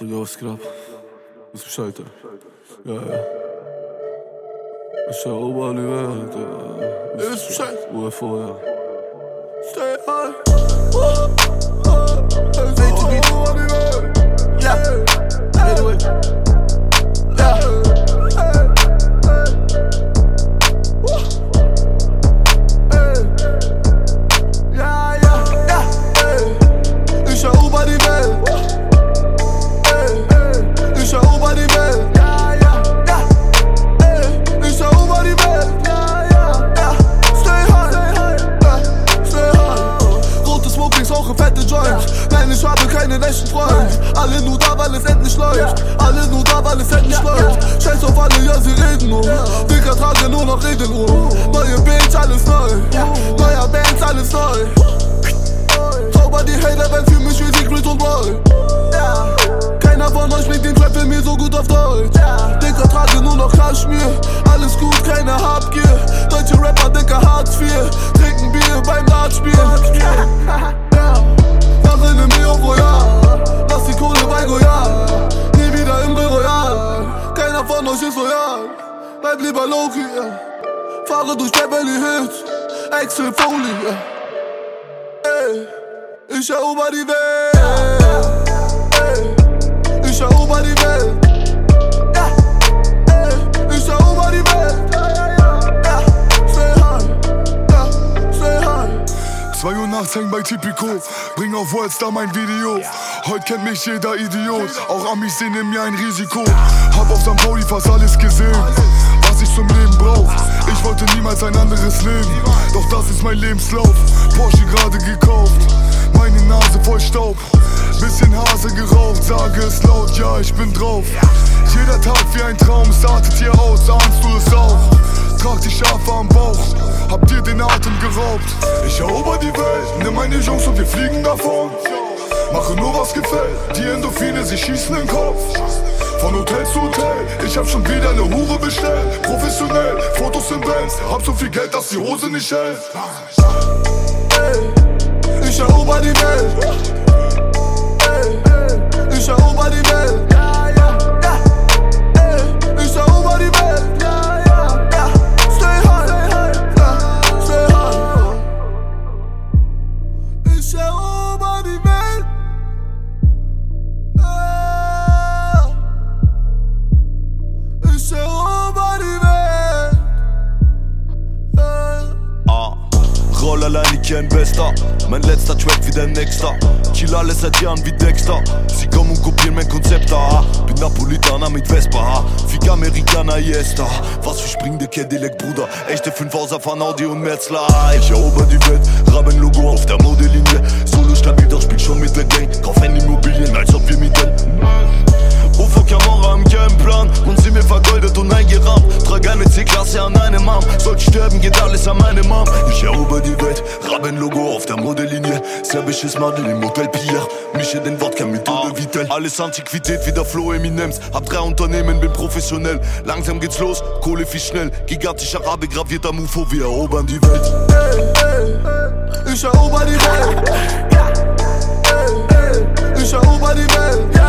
Digga, was geht ab? Ist Bescheid, ja. Ja, ja. Ich erober die Welt, ja. Ist Bescheid. UFO, ja. Joints. Nein, ich habe keinen echten Freund. Alle nur da, weil es endlich läuft. Alle nur da, weil es endlich läuft. Scheiß auf alle, ja, sie reden nur. Dicker trage nur noch Regenuhr. Neue Bitch, alles neu. Neuer Bands, alles neu. Zauber die Hater, wenn für mich wie Secret und Roll. Keiner von euch bringt den Trap für mir so gut auf Deutsch. Dicker trage nur noch Kaschmir. Alles gut, keine Habgier. Deutsche Rapper, dicker Hartz IV. Trinken Bier beim Dartspiel. Ist loyal. Bleib lieber low-key, ja. Fahre durch Beverly Hills. Excel Foley, ja. Ey, ich erober die Welt. Ey, ich erober die Welt. 2 Uhr nachts häng bei Tipico, bring auf Worldstar mein Video. Heute kennt mich jeder Idiot, auch Amis sehen in mir ein Risiko. Hab auf St. Pauli fast alles gesehen, was ich zum Leben brauch. Ich wollte niemals ein anderes Leben, doch das ist mein Lebenslauf. Porsche gerade gekauft, meine Nase voll Staub. Bisschen Hase geraucht, sage es laut, ja, ich bin drauf. Jeder Tag wie ein Traum, es artet hier aus, ahnst du es auch? Trag die Schafe am Bauch, hab dir den Atem geraubt. Ich erober die Welt, nimm meine Jungs und wir fliegen davon. Mache nur was gefällt, die Endorphine, sie schießen in den Kopf. Von Hotel zu Hotel, ich hab schon wieder eine Hure bestellt. Professionell, Fotos im Bands, hab so viel Geld, dass die Hose nicht hält. Ich erober die Welt. Ey, Ich erober die Welt. Roll allein, kein Bester. Mein letzter Track wie der Nächster. Kill alles seit Jahren wie Dexter. Sie kommen und kopieren mein Konzept, ah. Bin Napolitaner mit Vespa, ah. Fick Amerikaner, Yesta. Was für springende Cadillac, Bruder. Echte 5er fahren Audi und Metzler. Ich erober die Welt, C-Klasse an einem Arm. Sollte sterben, geht alles an meinem Arm. Ich erober die Welt, Raben-Logo auf der Modellinie. Serbisches Madel im Hotel Pierre. Mische den Wodka mit de Vitel. Alles Antiquität wie der Flo Eminems. Hab drei Unternehmen, bin professionell. Langsam geht's los, Kohle viel schnell. Gigantisch Arabe gravierter Mufo, wir erobern die Welt. Ich erober die Welt. Ich erober die Welt.